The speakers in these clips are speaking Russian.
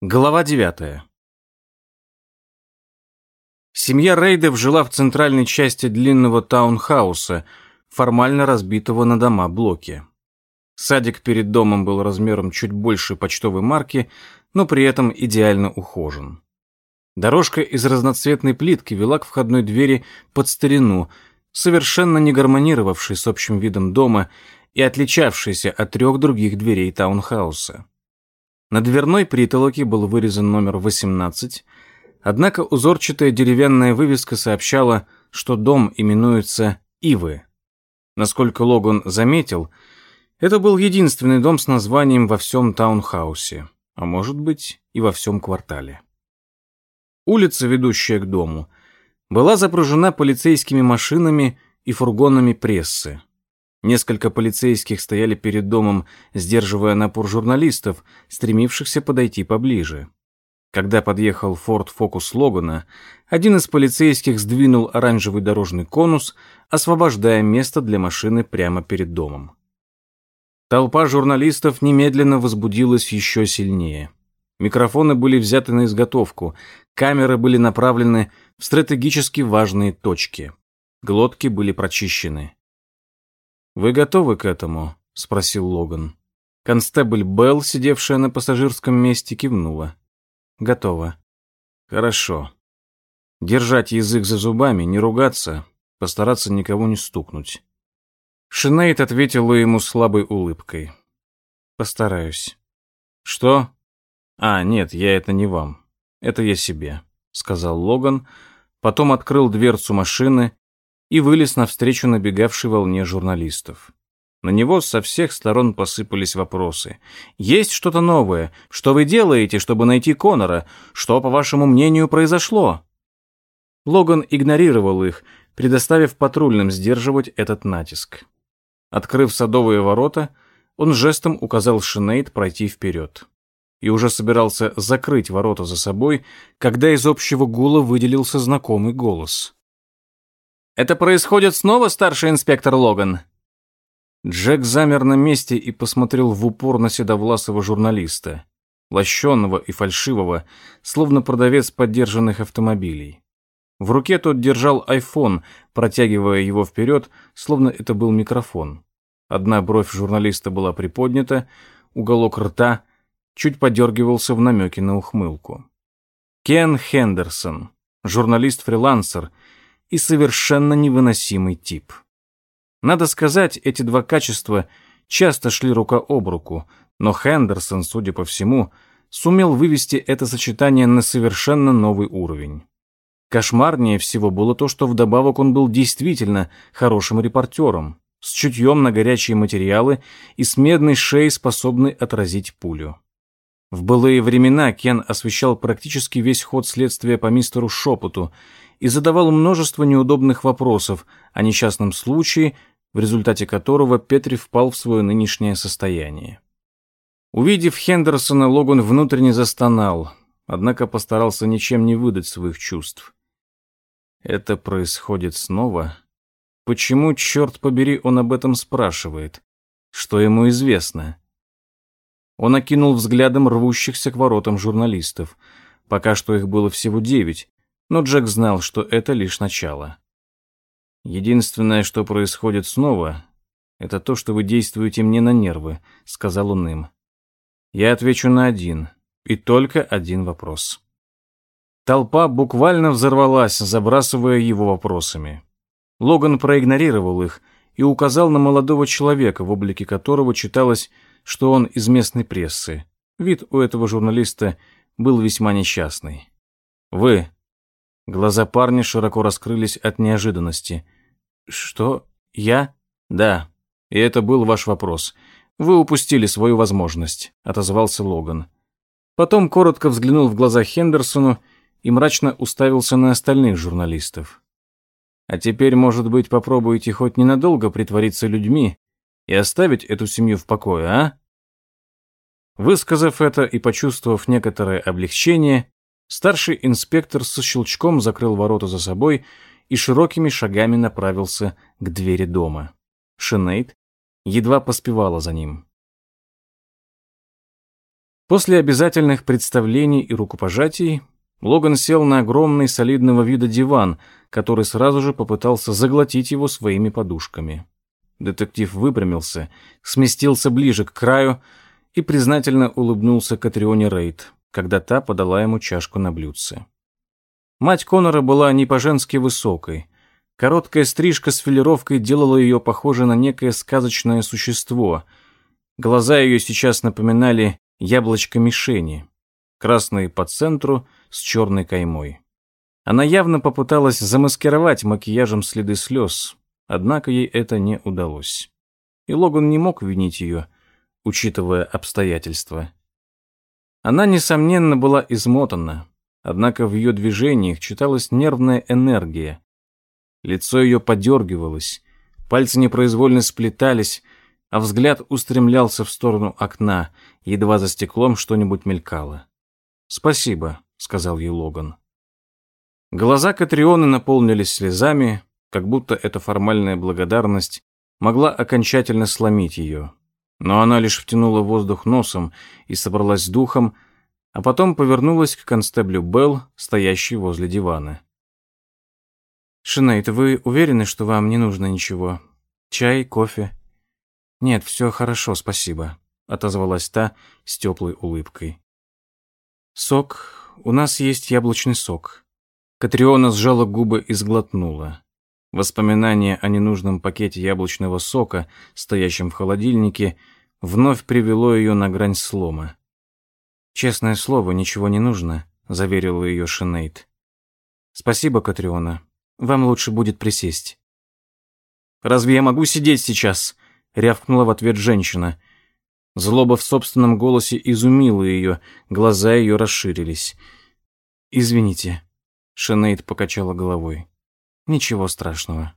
Глава девятая. Семья Рейдов жила в центральной части длинного таунхауса, формально разбитого на дома блоки. Садик перед домом был размером чуть больше почтовой марки, но при этом идеально ухожен. Дорожка из разноцветной плитки вела к входной двери под старину, совершенно не гармонировавшей с общим видом дома и отличавшейся от трех других дверей таунхауса. На дверной притолоке был вырезан номер 18, однако узорчатая деревянная вывеска сообщала, что дом именуется Ивы. Насколько Логан заметил, это был единственный дом с названием во всем таунхаусе, а может быть и во всем квартале. Улица, ведущая к дому, была запружена полицейскими машинами и фургонами прессы. Несколько полицейских стояли перед домом, сдерживая напор журналистов, стремившихся подойти поближе. Когда подъехал Ford Focus Логана, один из полицейских сдвинул оранжевый дорожный конус, освобождая место для машины прямо перед домом. Толпа журналистов немедленно возбудилась еще сильнее. Микрофоны были взяты на изготовку, камеры были направлены в стратегически важные точки. Глотки были прочищены. «Вы готовы к этому?» — спросил Логан. Констебль Белл, сидевшая на пассажирском месте, кивнула. «Готово». «Хорошо. Держать язык за зубами, не ругаться, постараться никого не стукнуть». Шинейд ответила ему слабой улыбкой. «Постараюсь». «Что?» «А, нет, я это не вам. Это я себе», — сказал Логан, потом открыл дверцу машины и вылез навстречу набегавшей волне журналистов. На него со всех сторон посыпались вопросы. «Есть что-то новое? Что вы делаете, чтобы найти Конора? Что, по вашему мнению, произошло?» Логан игнорировал их, предоставив патрульным сдерживать этот натиск. Открыв садовые ворота, он жестом указал Шинейд пройти вперед. И уже собирался закрыть ворота за собой, когда из общего гула выделился знакомый голос. Это происходит снова, старший инспектор Логан?» Джек замер на месте и посмотрел в упор на седовласого журналиста, лощенного и фальшивого, словно продавец поддержанных автомобилей. В руке тот держал айфон, протягивая его вперед, словно это был микрофон. Одна бровь журналиста была приподнята, уголок рта чуть подергивался в намеке на ухмылку. Кен Хендерсон, журналист-фрилансер, и совершенно невыносимый тип. Надо сказать, эти два качества часто шли рука об руку, но Хендерсон, судя по всему, сумел вывести это сочетание на совершенно новый уровень. Кошмарнее всего было то, что вдобавок он был действительно хорошим репортером, с чутьем на горячие материалы и с медной шеей, способной отразить пулю. В былые времена Кен освещал практически весь ход следствия по мистеру Шепоту и задавал множество неудобных вопросов о несчастном случае, в результате которого Петри впал в свое нынешнее состояние. Увидев Хендерсона, Логан внутренне застонал, однако постарался ничем не выдать своих чувств. Это происходит снова? Почему, черт побери, он об этом спрашивает? Что ему известно? Он окинул взглядом рвущихся к воротам журналистов. Пока что их было всего девять, но Джек знал, что это лишь начало. «Единственное, что происходит снова, это то, что вы действуете мне на нервы», — сказал он им. «Я отвечу на один, и только один вопрос». Толпа буквально взорвалась, забрасывая его вопросами. Логан проигнорировал их и указал на молодого человека, в облике которого читалось, что он из местной прессы. Вид у этого журналиста был весьма несчастный. «Вы Глаза парня широко раскрылись от неожиданности. «Что? Я?» «Да. И это был ваш вопрос. Вы упустили свою возможность», — отозвался Логан. Потом коротко взглянул в глаза Хендерсону и мрачно уставился на остальных журналистов. «А теперь, может быть, попробуете хоть ненадолго притвориться людьми и оставить эту семью в покое, а?» Высказав это и почувствовав некоторое облегчение, Старший инспектор со щелчком закрыл ворота за собой и широкими шагами направился к двери дома. Шинейд едва поспевала за ним. После обязательных представлений и рукопожатий Логан сел на огромный солидного вида диван, который сразу же попытался заглотить его своими подушками. Детектив выпрямился, сместился ближе к краю и признательно улыбнулся Катрионе Рейд, когда та подала ему чашку на блюдце. Мать Конора была не по-женски высокой. Короткая стрижка с филировкой делала ее похожей на некое сказочное существо. Глаза ее сейчас напоминали яблочко мишени, красные по центру с черной каймой. Она явно попыталась замаскировать макияжем следы слез, однако ей это не удалось. И Логан не мог винить ее, учитывая обстоятельства. Она, несомненно, была измотана, однако в ее движениях читалась нервная энергия. Лицо ее подергивалось, пальцы непроизвольно сплетались, а взгляд устремлялся в сторону окна, едва за стеклом что-нибудь мелькало. «Спасибо», — сказал ей Логан. Глаза Катрионы наполнились слезами, как будто эта формальная благодарность могла окончательно сломить ее. Но она лишь втянула воздух носом и собралась с духом, а потом повернулась к констеблю Белл, стоящей возле дивана. «Шинейт, вы уверены, что вам не нужно ничего? Чай, кофе?» «Нет, все хорошо, спасибо», — отозвалась та с теплой улыбкой. «Сок? У нас есть яблочный сок». Катриона сжала губы и сглотнула. Воспоминание о ненужном пакете яблочного сока, стоящем в холодильнике, вновь привело ее на грань слома. «Честное слово, ничего не нужно», — заверила ее Шинейд. «Спасибо, Катриона. Вам лучше будет присесть». «Разве я могу сидеть сейчас?» — рявкнула в ответ женщина. Злоба в собственном голосе изумила ее, глаза ее расширились. «Извините», — Шинейд покачала головой. «Ничего страшного».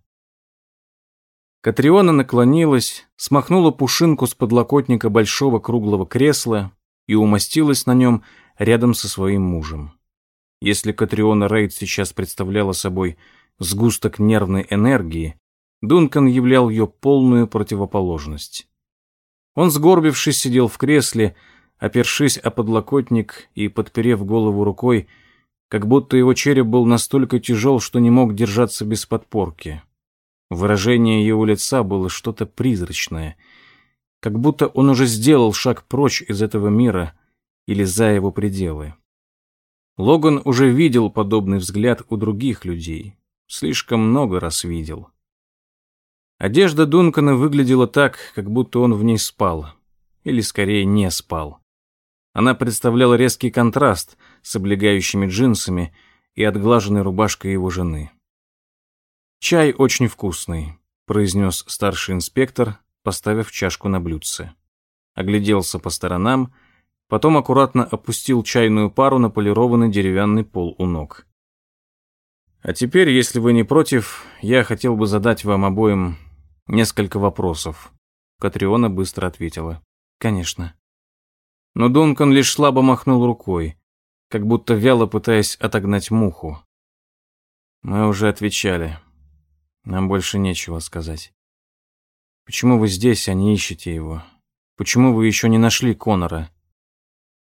Катриона наклонилась, смахнула пушинку с подлокотника большого круглого кресла и умостилась на нем рядом со своим мужем. Если Катриона Рейд сейчас представляла собой сгусток нервной энергии, Дункан являл ее полную противоположность. Он, сгорбившись, сидел в кресле, опершись о подлокотник и подперев голову рукой, как будто его череп был настолько тяжел, что не мог держаться без подпорки. Выражение его лица было что-то призрачное — как будто он уже сделал шаг прочь из этого мира или за его пределы. Логан уже видел подобный взгляд у других людей, слишком много раз видел. Одежда Дункана выглядела так, как будто он в ней спал, или скорее не спал. Она представляла резкий контраст с облегающими джинсами и отглаженной рубашкой его жены. «Чай очень вкусный», — произнес старший инспектор, поставив чашку на блюдце. Огляделся по сторонам, потом аккуратно опустил чайную пару на полированный деревянный пол у ног. «А теперь, если вы не против, я хотел бы задать вам обоим несколько вопросов». Катриона быстро ответила. «Конечно». Но Дункан лишь слабо махнул рукой, как будто вяло пытаясь отогнать муху. «Мы уже отвечали. Нам больше нечего сказать». Почему вы здесь, а не ищете его? Почему вы еще не нашли Конора?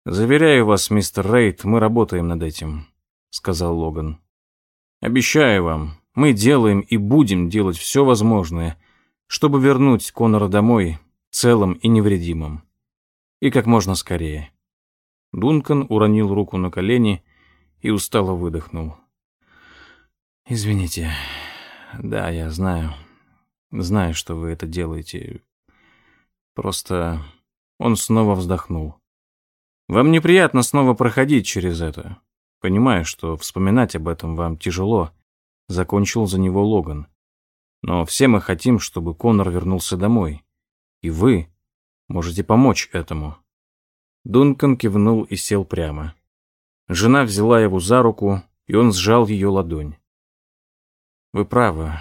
Заверяю вас, мистер Рейд, мы работаем над этим, сказал Логан. Обещаю вам, мы делаем и будем делать все возможное, чтобы вернуть Конора домой целым и невредимым. И как можно скорее. Дункан уронил руку на колени и устало выдохнул. «Извините. Да, я знаю. Знаю, что вы это делаете. Просто он снова вздохнул. Вам неприятно снова проходить через это. Понимаю, что вспоминать об этом вам тяжело. Закончил за него Логан. Но все мы хотим, чтобы Конор вернулся домой. И вы можете помочь этому. Дункан кивнул и сел прямо. Жена взяла его за руку, и он сжал ее ладонь. Вы правы.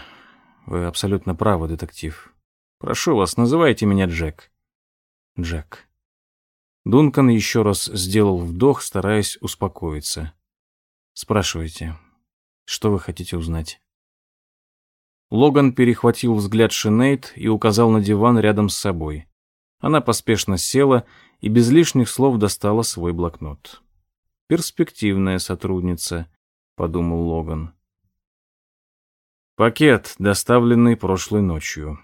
Вы абсолютно правы, детектив. Прошу вас, называйте меня Джек. Джек. Дункан еще раз сделал вдох, стараясь успокоиться. Спрашивайте, что вы хотите узнать? Логан перехватил взгляд Шинейд и указал на диван рядом с собой. Она поспешно села и без лишних слов достала свой блокнот. «Перспективная сотрудница», — подумал Логан. «Пакет, доставленный прошлой ночью.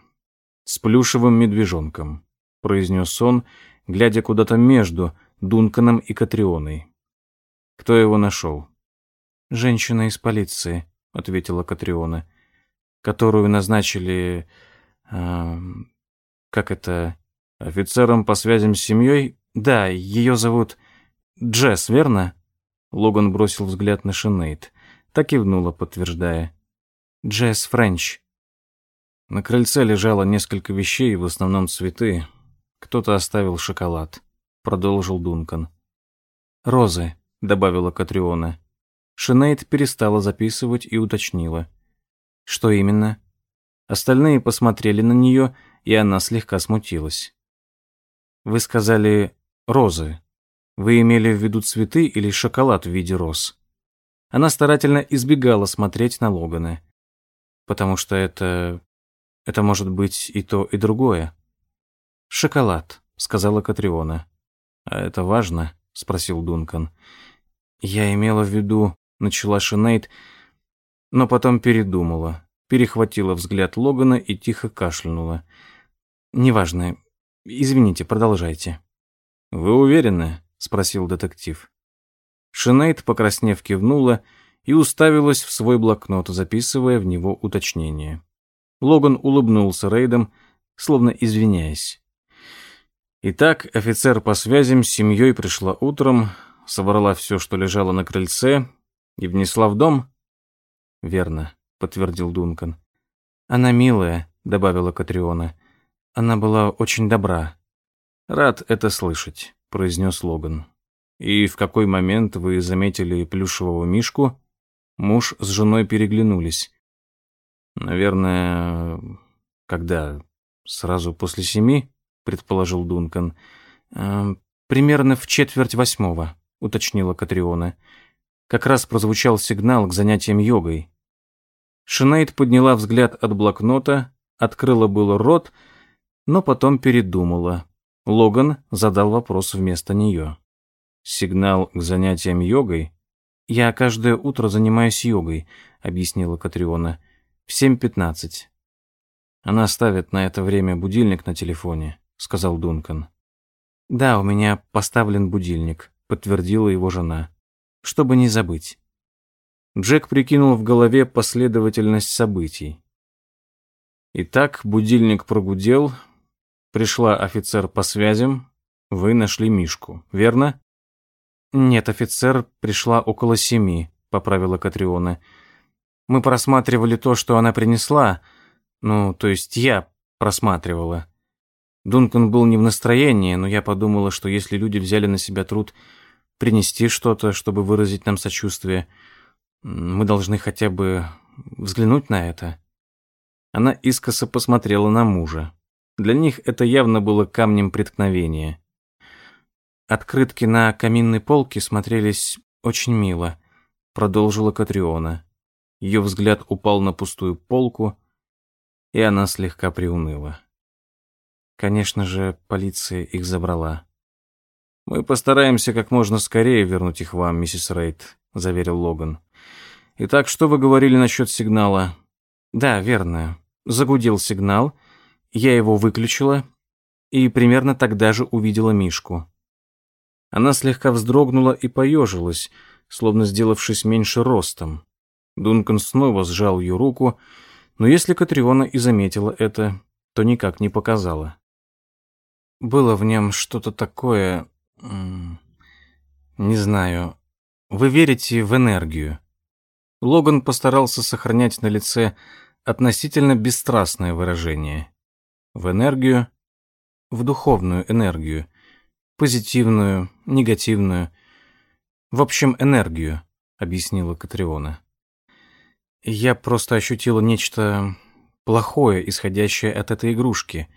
С плюшевым медвежонком», — произнес он, глядя куда-то между Дунканом и Катрионой. «Кто его нашел?» «Женщина из полиции», — ответила Катриона, «которую назначили... Э, как это... офицером по связям с семьей? Да, ее зовут Джесс, верно?» Логан бросил взгляд на Шинейд. Так кивнула, подтверждая. «Джесс Френч». На крыльце лежало несколько вещей, в основном цветы. Кто-то оставил шоколад. Продолжил Дункан. «Розы», — добавила Катриона. Шинейд перестала записывать и уточнила. «Что именно?» Остальные посмотрели на нее, и она слегка смутилась. «Вы сказали розы. Вы имели в виду цветы или шоколад в виде роз?» Она старательно избегала смотреть на Логана. «Потому что это... это может быть и то, и другое». «Шоколад», — сказала Катриона. «А это важно?» — спросил Дункан. «Я имела в виду начала Шинейд, но потом передумала, перехватила взгляд Логана и тихо кашлянула. «Неважно. Извините, продолжайте». «Вы уверены?» — спросил детектив. Шинейд, покраснев, кивнула и уставилась в свой блокнот, записывая в него уточнение. Логан улыбнулся Рейдом, словно извиняясь. Итак, офицер по связям с семьей пришла утром, собрала все, что лежало на крыльце, и внесла в дом? Верно, подтвердил Дункан. Она милая, добавила Катриона. Она была очень добра. Рад это слышать, произнес Логан. И в какой момент вы заметили плюшевого мишку? Муж с женой переглянулись. Наверное, когда сразу после семи, предположил Дункан. «Э, примерно в четверть восьмого, уточнила Катриона как раз прозвучал сигнал к занятиям йогой. Шинейд подняла взгляд от блокнота, открыла было рот, но потом передумала. Логан задал вопрос вместо нее. «Сигнал к занятиям йогой?» «Я каждое утро занимаюсь йогой», — объяснила Катриона. «В 7.15». «Она ставит на это время будильник на телефоне», — сказал Дункан. «Да, у меня поставлен будильник», — подтвердила его жена чтобы не забыть. Джек прикинул в голове последовательность событий. Итак, будильник прогудел, пришла офицер по связям, вы нашли Мишку, верно? Нет, офицер пришла около семи, поправила Катриона. Мы просматривали то, что она принесла, ну, то есть я просматривала. Дункан был не в настроении, но я подумала, что если люди взяли на себя труд принести что-то, чтобы выразить нам сочувствие. Мы должны хотя бы взглянуть на это. Она искоса посмотрела на мужа. Для них это явно было камнем преткновения. Открытки на каминной полке смотрелись очень мило, продолжила Катриона. Ее взгляд упал на пустую полку, и она слегка приуныла. Конечно же, полиция их забрала. «Мы постараемся как можно скорее вернуть их вам, миссис Рейд», — заверил Логан. «Итак, что вы говорили насчет сигнала?» «Да, верно. Загудел сигнал, я его выключила и примерно тогда же увидела Мишку». Она слегка вздрогнула и поежилась, словно сделавшись меньше ростом. Дункан снова сжал ее руку, но если Катриона и заметила это, то никак не показала. Было в нем что-то такое, не знаю. Вы верите в энергию? Логан постарался сохранять на лице относительно бесстрастное выражение. В энергию, в духовную энергию, позитивную, негативную, в общем, энергию, объяснила Катриона. Я просто ощутила нечто плохое, исходящее от этой игрушки.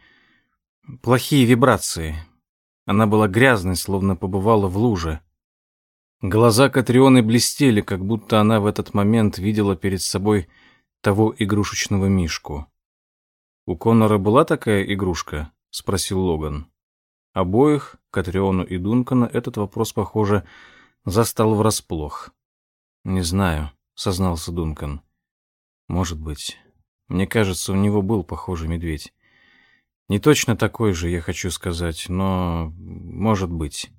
Плохие вибрации, она была грязной, словно побывала в луже. Глаза Катрионы блестели, как будто она в этот момент видела перед собой того игрушечного мишку. «У Коннора была такая игрушка?» — спросил Логан. Обоих, Катриону и Дункана, этот вопрос, похоже, застал врасплох. «Не знаю», — сознался Дункан. «Может быть. Мне кажется, у него был похожий медведь. Не точно такой же, я хочу сказать, но может быть.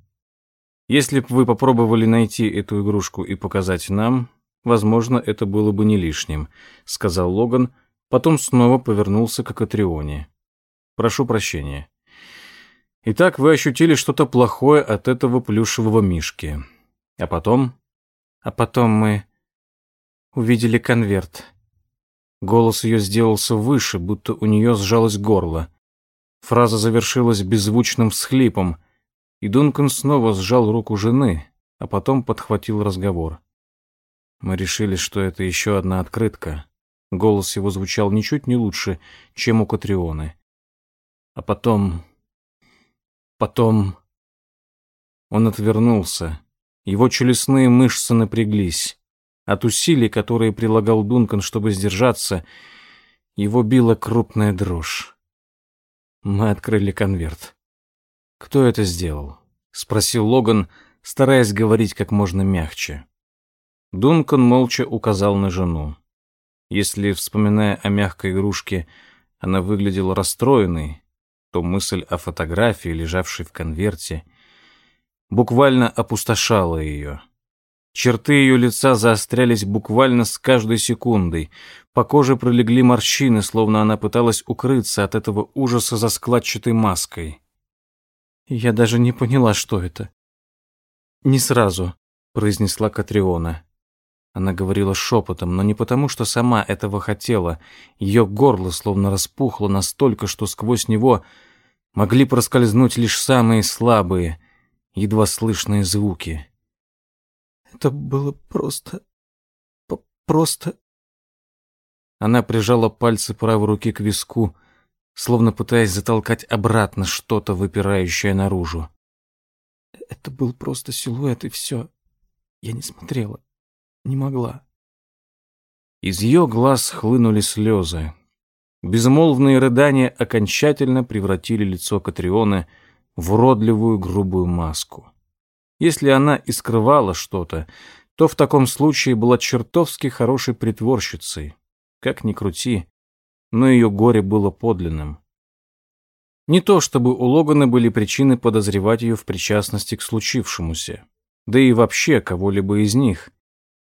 Если бы вы попробовали найти эту игрушку и показать нам, возможно, это было бы не лишним», — сказал Логан, потом снова повернулся к Акатрионе. «Прошу прощения. Итак, вы ощутили что-то плохое от этого плюшевого мишки. А потом...» «А потом мы увидели конверт». Голос ее сделался выше, будто у нее сжалось горло. Фраза завершилась беззвучным всхлипом, и Дункан снова сжал руку жены, а потом подхватил разговор. Мы решили, что это еще одна открытка. Голос его звучал ничуть не лучше, чем у Катрионы. А потом... Потом... Он отвернулся. Его челюстные мышцы напряглись. От усилий, которые прилагал Дункан, чтобы сдержаться, его била крупная дрожь. Мы открыли конверт. «Кто это сделал?» — спросил Логан, стараясь говорить как можно мягче. Дункан молча указал на жену. Если, вспоминая о мягкой игрушке, она выглядела расстроенной, то мысль о фотографии, лежавшей в конверте, буквально опустошала ее. Черты ее лица заострялись буквально с каждой секундой. По коже пролегли морщины, словно она пыталась укрыться от этого ужаса за складчатой маской. «Я даже не поняла, что это». «Не сразу», — произнесла Катриона. Она говорила шепотом, но не потому, что сама этого хотела. Ее горло словно распухло настолько, что сквозь него могли проскользнуть лишь самые слабые, едва слышные звуки. Это было просто... просто... Она прижала пальцы правой руки к виску, словно пытаясь затолкать обратно что-то, выпирающее наружу. Это был просто силуэт, и все. Я не смотрела. Не могла. Из ее глаз хлынули слезы. Безмолвные рыдания окончательно превратили лицо Катрионы в уродливую грубую маску. Если она и скрывала что-то, то в таком случае была чертовски хорошей притворщицей. Как ни крути, но ее горе было подлинным. Не то чтобы у Логана были причины подозревать ее в причастности к случившемуся, да и вообще кого-либо из них,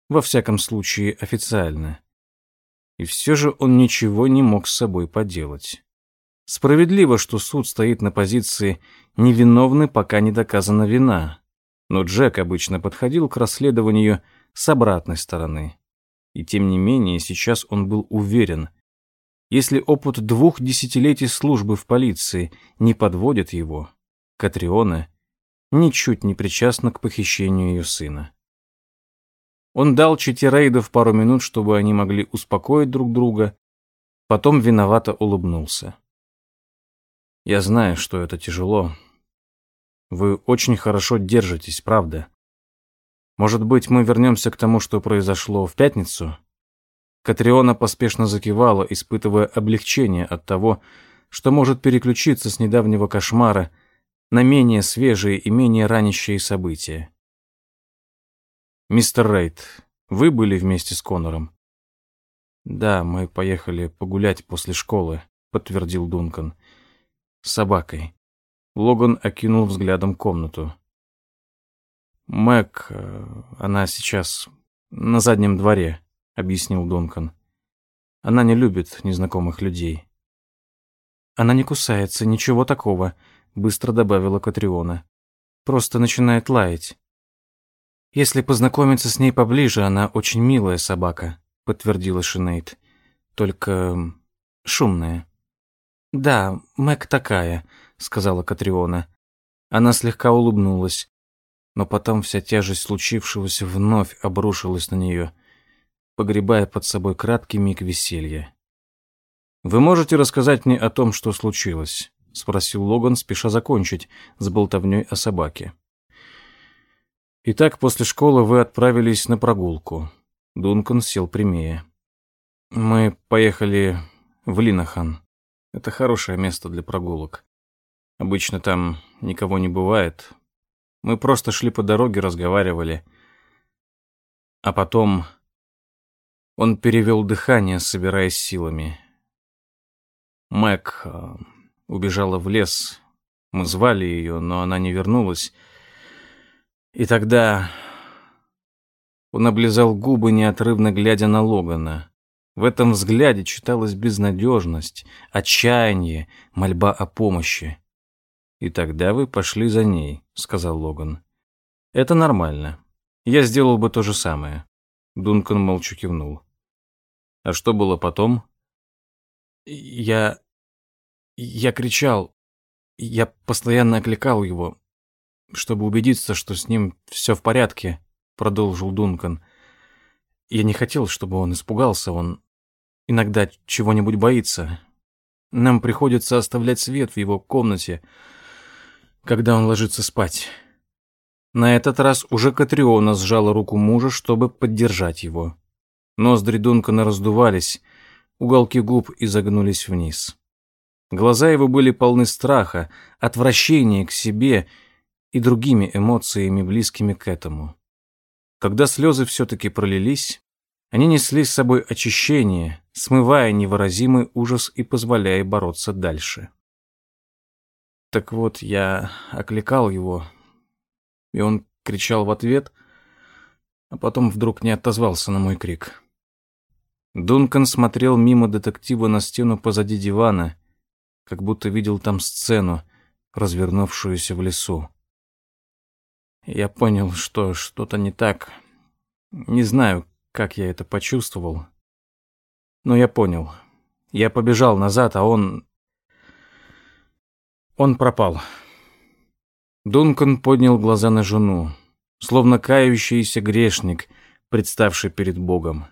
во всяком случае официально. И все же он ничего не мог с собой поделать. Справедливо, что суд стоит на позиции «невиновны, пока не доказана вина», но Джек обычно подходил к расследованию с обратной стороны. И тем не менее, сейчас он был уверен, если опыт двух десятилетий службы в полиции не подводит его, Катриона ничуть не причастна к похищению ее сына. Он дал Читирейдов пару минут, чтобы они могли успокоить друг друга, потом виновато улыбнулся. «Я знаю, что это тяжело, вы очень хорошо держитесь, правда? Может быть, мы вернемся к тому, что произошло в пятницу?» Катриона поспешно закивала, испытывая облегчение от того, что может переключиться с недавнего кошмара на менее свежие и менее ранящие события. «Мистер Рейд, вы были вместе с Конором?» «Да, мы поехали погулять после школы», — подтвердил Дункан. «С собакой. Логан окинул взглядом комнату. «Мэг, э, она сейчас на заднем дворе», — объяснил Дункан. «Она не любит незнакомых людей». «Она не кусается, ничего такого», — быстро добавила Катриона. «Просто начинает лаять». «Если познакомиться с ней поближе, она очень милая собака», — подтвердила Шинейд. «Только шумная». «Да, Мэг такая», — сказала Катриона. Она слегка улыбнулась, но потом вся тяжесть случившегося вновь обрушилась на нее, погребая под собой краткий миг веселья. «Вы можете рассказать мне о том, что случилось?» — спросил Логан, спеша закончить с болтовней о собаке. «Итак, после школы вы отправились на прогулку». Дункан сел прямее. «Мы поехали в Линахан. Это хорошее место для прогулок. Обычно там никого не бывает. Мы просто шли по дороге, разговаривали. А потом он перевел дыхание, собираясь силами. Мэг э, убежала в лес. Мы звали ее, но она не вернулась. И тогда он облизал губы, неотрывно глядя на Логана. В этом взгляде читалась безнадежность, отчаяние, мольба о помощи. «И тогда вы пошли за ней», — сказал Логан. «Это нормально. Я сделал бы то же самое». Дункан молча кивнул. «А что было потом?» «Я... я кричал. Я постоянно окликал его, чтобы убедиться, что с ним все в порядке», — продолжил Дункан. «Я не хотел, чтобы он испугался. Он иногда чего-нибудь боится. Нам приходится оставлять свет в его комнате, когда он ложится спать. На этот раз уже Катриона сжала руку мужа, чтобы поддержать его. Ноздри Дункана раздувались, уголки губ изогнулись вниз. Глаза его были полны страха, отвращения к себе и другими эмоциями, близкими к этому. Когда слезы все-таки пролились, они несли с собой очищение, смывая невыразимый ужас и позволяя бороться дальше. Так вот, я окликал его, и он кричал в ответ, а потом вдруг не отозвался на мой крик. Дункан смотрел мимо детектива на стену позади дивана, как будто видел там сцену, развернувшуюся в лесу. Я понял, что что-то не так. Не знаю, как я это почувствовал. Но я понял. Я побежал назад, а он... Он пропал. Дункан поднял глаза на жену, словно кающийся грешник, представший перед Богом.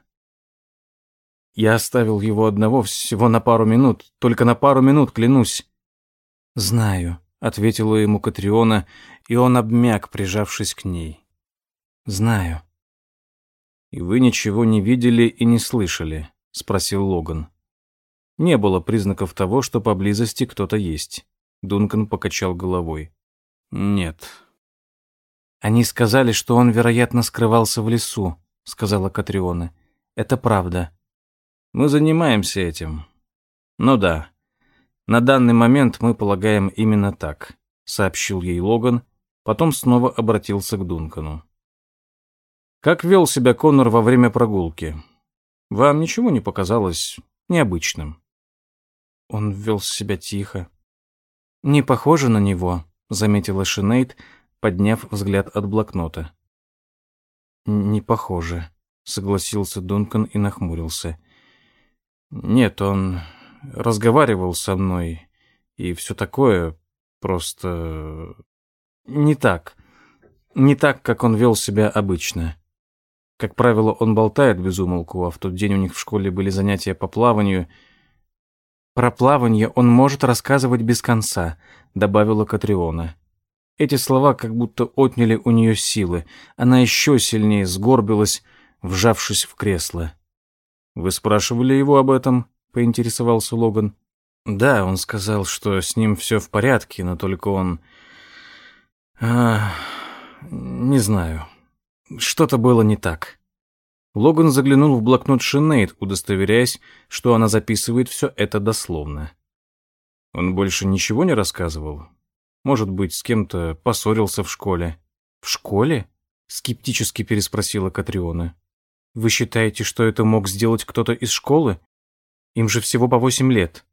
Я оставил его одного всего на пару минут, только на пару минут, клянусь. «Знаю», — ответила ему Катриона, и он обмяк, прижавшись к ней. «Знаю». «И вы ничего не видели и не слышали?» — спросил Логан. Не было признаков того, что поблизости кто-то есть. Дункан покачал головой. «Нет». «Они сказали, что он, вероятно, скрывался в лесу», — сказала Катриона. «Это правда». «Мы занимаемся этим». «Ну да. На данный момент мы полагаем именно так», — сообщил ей Логан, потом снова обратился к Дункану. Как вел себя Коннор во время прогулки? Вам ничего не показалось необычным? Он вел себя тихо. Не похоже на него, заметила Шинейд, подняв взгляд от блокнота. Не похоже, согласился Дункан и нахмурился. Нет, он разговаривал со мной и все такое, просто не так. Не так, как он вел себя обычно. Как правило, он болтает без умолку, а в тот день у них в школе были занятия по плаванию. «Про плавание он может рассказывать без конца», — добавила Катриона. Эти слова как будто отняли у нее силы. Она еще сильнее сгорбилась, вжавшись в кресло. «Вы спрашивали его об этом?» — поинтересовался Логан. «Да, он сказал, что с ним все в порядке, но только он... А, не знаю. Что-то было не так. Логан заглянул в блокнот Шинейд, удостоверяясь, что она записывает все это дословно. Он больше ничего не рассказывал? Может быть, с кем-то поссорился в школе? В школе? Скептически переспросила Катриона. Вы считаете, что это мог сделать кто-то из школы? Им же всего по восемь лет.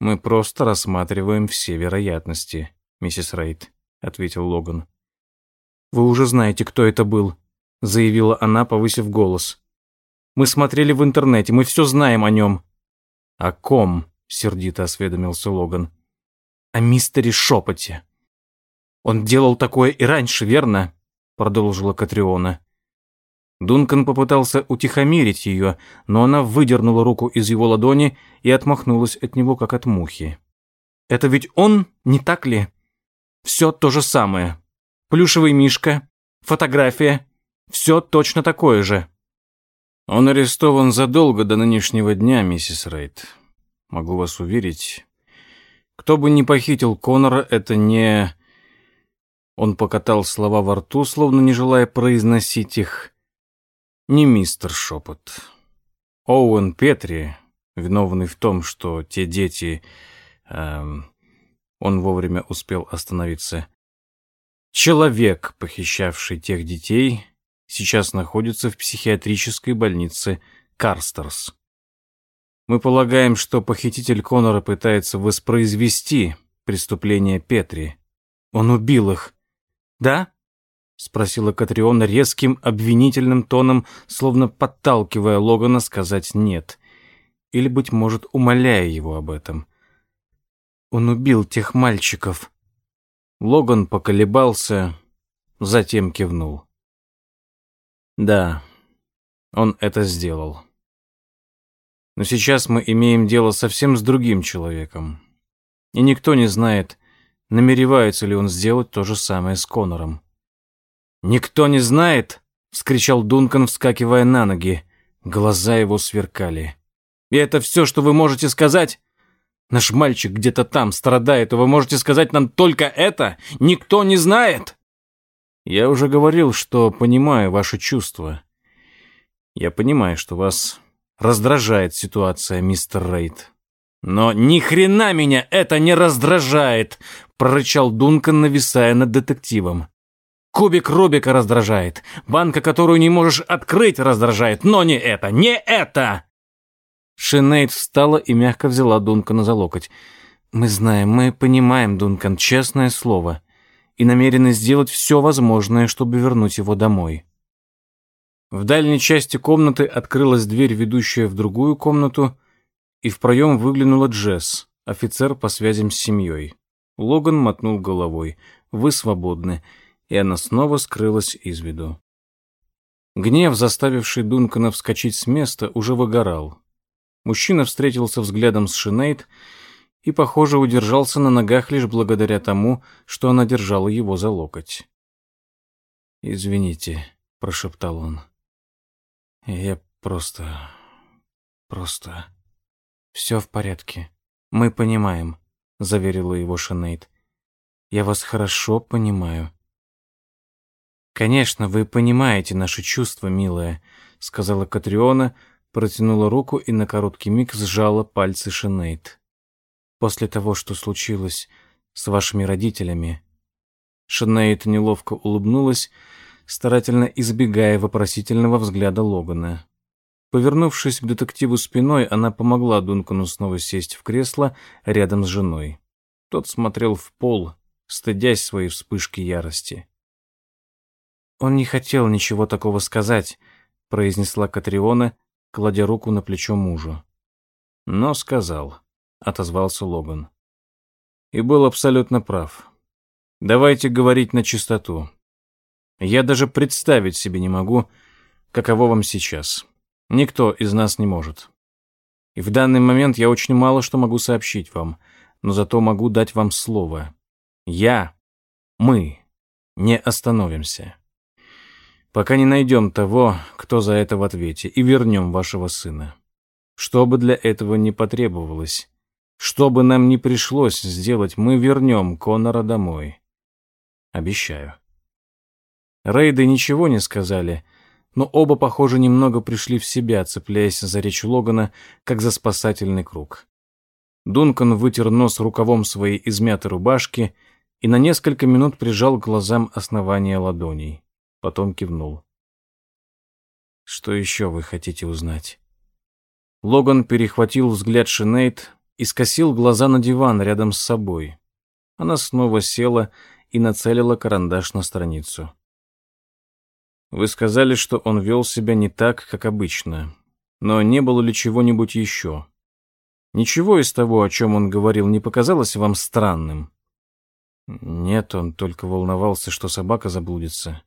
Мы просто рассматриваем все вероятности, миссис Рейд, ответил Логан. «Вы уже знаете, кто это был», — заявила она, повысив голос. «Мы смотрели в интернете, мы все знаем о нем». «О ком?» — сердито осведомился Логан. «О мистере Шепоте». «Он делал такое и раньше, верно?» — продолжила Катриона. Дункан попытался утихомирить ее, но она выдернула руку из его ладони и отмахнулась от него, как от мухи. «Это ведь он, не так ли? Все то же самое плюшевый мишка, фотография. Все точно такое же. Он арестован задолго до нынешнего дня, миссис Рейд. Могу вас уверить. Кто бы ни похитил Конора, это не... Он покатал слова во рту, словно не желая произносить их. Не мистер Шепот. Оуэн Петри, виновный в том, что те дети... Эм, он вовремя успел остановиться. Человек, похищавший тех детей, сейчас находится в психиатрической больнице Карстерс. Мы полагаем, что похититель Конора пытается воспроизвести преступление Петри. Он убил их. Да? Спросила Катриона резким обвинительным тоном, словно подталкивая Логана сказать нет. Или быть может, умоляя его об этом. Он убил тех мальчиков. Логан поколебался, затем кивнул. Да, он это сделал. Но сейчас мы имеем дело совсем с другим человеком. И никто не знает, намеревается ли он сделать то же самое с Конором. «Никто не знает!» — вскричал Дункан, вскакивая на ноги. Глаза его сверкали. «И это все, что вы можете сказать? Наш мальчик где-то там страдает, и вы можете сказать нам только это? Никто не знает!» «Я уже говорил, что понимаю ваши чувства. Я понимаю, что вас раздражает ситуация, мистер Рейд. Но ни хрена меня это не раздражает, прорычал Дункан, нависая над детективом. Кубик Рубика раздражает. Банка, которую не можешь открыть, раздражает. Но не это, не это! Шинейд встала и мягко взяла Дункана за локоть. «Мы знаем, мы понимаем, Дункан, честное слово, и намерены сделать все возможное, чтобы вернуть его домой». В дальней части комнаты открылась дверь, ведущая в другую комнату, и в проем выглянула Джесс, офицер по связям с семьей. Логан мотнул головой. «Вы свободны», и она снова скрылась из виду. Гнев, заставивший Дункана вскочить с места, уже выгорал. Мужчина встретился взглядом с Шинейд и, похоже, удержался на ногах лишь благодаря тому, что она держала его за локоть. «Извините», — прошептал он. Я просто... просто... Все в порядке. Мы понимаем, заверила его Шанейд. Я вас хорошо понимаю. Конечно, вы понимаете наши чувства, милая, сказала Катриона, протянула руку и на короткий миг сжала пальцы Шанейд. После того, что случилось с вашими родителями, Шанейд неловко улыбнулась, старательно избегая вопросительного взгляда Логана. Повернувшись к детективу спиной, она помогла Дункану снова сесть в кресло рядом с женой. Тот смотрел в пол, стыдясь своей вспышки ярости. «Он не хотел ничего такого сказать», — произнесла Катриона, кладя руку на плечо мужу. «Но сказал», — отозвался Логан. «И был абсолютно прав. Давайте говорить на чистоту. Я даже представить себе не могу, каково вам сейчас. Никто из нас не может. И в данный момент я очень мало что могу сообщить вам, но зато могу дать вам слово. Я, мы не остановимся. Пока не найдем того, кто за это в ответе, и вернем вашего сына. Что бы для этого не потребовалось, что бы нам не пришлось сделать, мы вернем Конора домой. Обещаю. Рейды ничего не сказали, но оба, похоже, немного пришли в себя, цепляясь за речь Логана, как за спасательный круг. Дункан вытер нос рукавом своей измятой рубашки и на несколько минут прижал к глазам основания ладоней. Потом кивнул. «Что еще вы хотите узнать?» Логан перехватил взгляд Шинейд и скосил глаза на диван рядом с собой. Она снова села и нацелила карандаш на страницу. Вы сказали, что он вел себя не так, как обычно. Но не было ли чего-нибудь еще? Ничего из того, о чем он говорил, не показалось вам странным? Нет, он только волновался, что собака заблудится.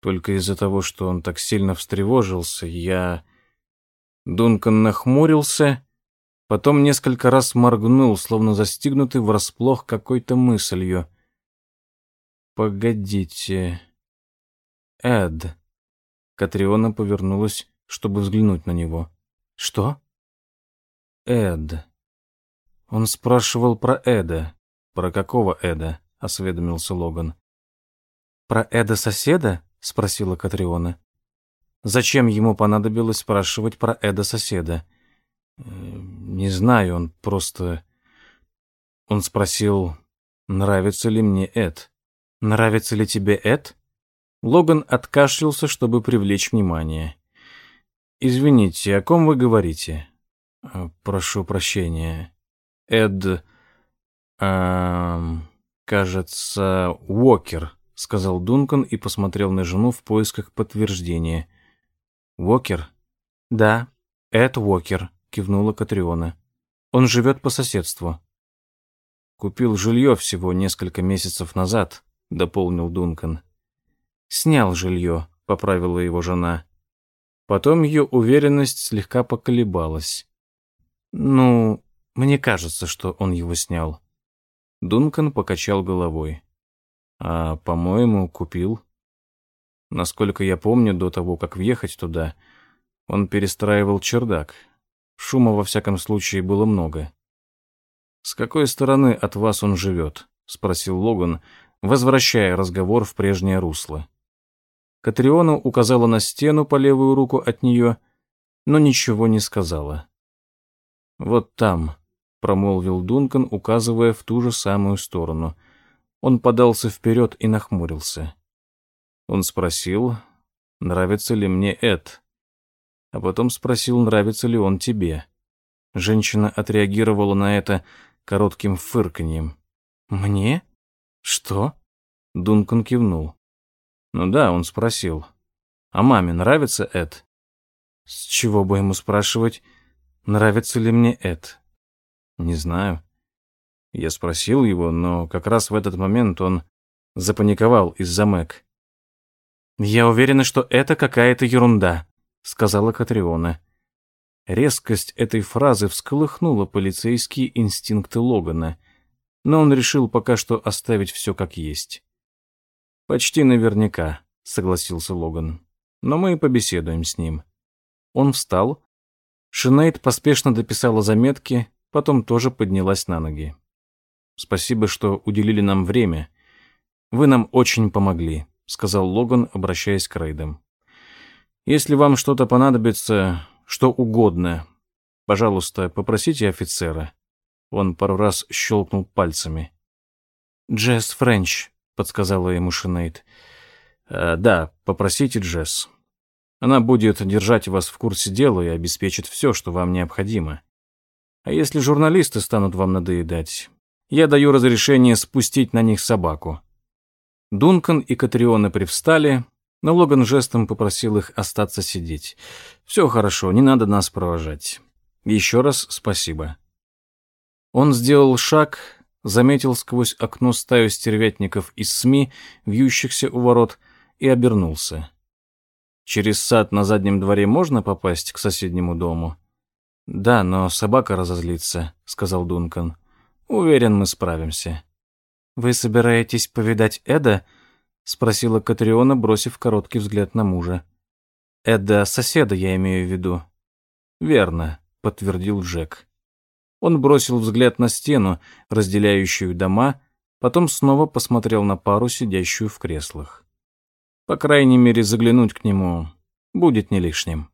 Только из-за того, что он так сильно встревожился, я... Дункан нахмурился, потом несколько раз моргнул, словно застигнутый врасплох какой-то мыслью. «Погодите...» Эд. Катриона повернулась, чтобы взглянуть на него. Что? Эд. Он спрашивал про Эда. Про какого Эда? осведомился Логан. «Про Эда-соседа?» — спросила Катриона. Зачем ему понадобилось спрашивать про Эда-соседа? Э, не знаю, он просто... Он спросил, нравится ли мне Эд. Нравится ли тебе Эд? Логан откашлялся, чтобы привлечь внимание. «Извините, о ком вы говорите?» «Э, «Прошу прощения. Эд... Эм, кажется, Уокер», — сказал Дункан и посмотрел на жену в поисках подтверждения. «Уокер?» «Да, Эд Уокер», — кивнула Катриона. «Он живет по соседству». «Купил жилье всего несколько месяцев назад», — дополнил Дункан. «Снял жилье», — поправила его жена. Потом ее уверенность слегка поколебалась. «Ну, мне кажется, что он его снял». Дункан покачал головой. «А, по-моему, купил». Насколько я помню, до того, как въехать туда, он перестраивал чердак. Шума, во всяком случае, было много. «С какой стороны от вас он живет?» — спросил Логан, возвращая разговор в прежнее русло. Катриона указала на стену по левую руку от нее, но ничего не сказала. «Вот там», — промолвил Дункан, указывая в ту же самую сторону. Он подался вперед и нахмурился. Он спросил, нравится ли мне Эд, а потом спросил, нравится ли он тебе. Женщина отреагировала на это коротким фырканьем. «Мне? Что?» Дункан кивнул. «Ну да, он спросил. А маме нравится Эд?» «С чего бы ему спрашивать, нравится ли мне Эд?» «Не знаю». Я спросил его, но как раз в этот момент он запаниковал из-за Мэг. «Я уверена, что это какая-то ерунда», — сказала Катриона. Резкость этой фразы всколыхнула полицейские инстинкты Логана, но он решил пока что оставить все как есть. «Почти наверняка», — согласился Логан. «Но мы побеседуем с ним». Он встал. Шинейд поспешно дописала заметки, потом тоже поднялась на ноги. «Спасибо, что уделили нам время. Вы нам очень помогли» сказал Логан, обращаясь к Рейдам. Если вам что-то понадобится, что угодно, пожалуйста, попросите офицера. Он пару раз щелкнул пальцами. «Джесс Френч», — подсказала ему Шинейд. «Э, «Да, попросите Джесс. Она будет держать вас в курсе дела и обеспечит все, что вам необходимо. А если журналисты станут вам надоедать, я даю разрешение спустить на них собаку. Дункан и Катриона привстали, но Логан жестом попросил их остаться сидеть. «Все хорошо, не надо нас провожать. Еще раз спасибо». Он сделал шаг, заметил сквозь окно стаю стервятников из СМИ, вьющихся у ворот, и обернулся. «Через сад на заднем дворе можно попасть к соседнему дому?» «Да, но собака разозлится», — сказал Дункан. «Уверен, мы справимся». «Вы собираетесь повидать Эда?» — спросила Катриона, бросив короткий взгляд на мужа. «Эда, соседа, я имею в виду». «Верно», — подтвердил Джек. Он бросил взгляд на стену, разделяющую дома, потом снова посмотрел на пару, сидящую в креслах. По крайней мере, заглянуть к нему будет не лишним.